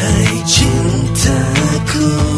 爱情太苦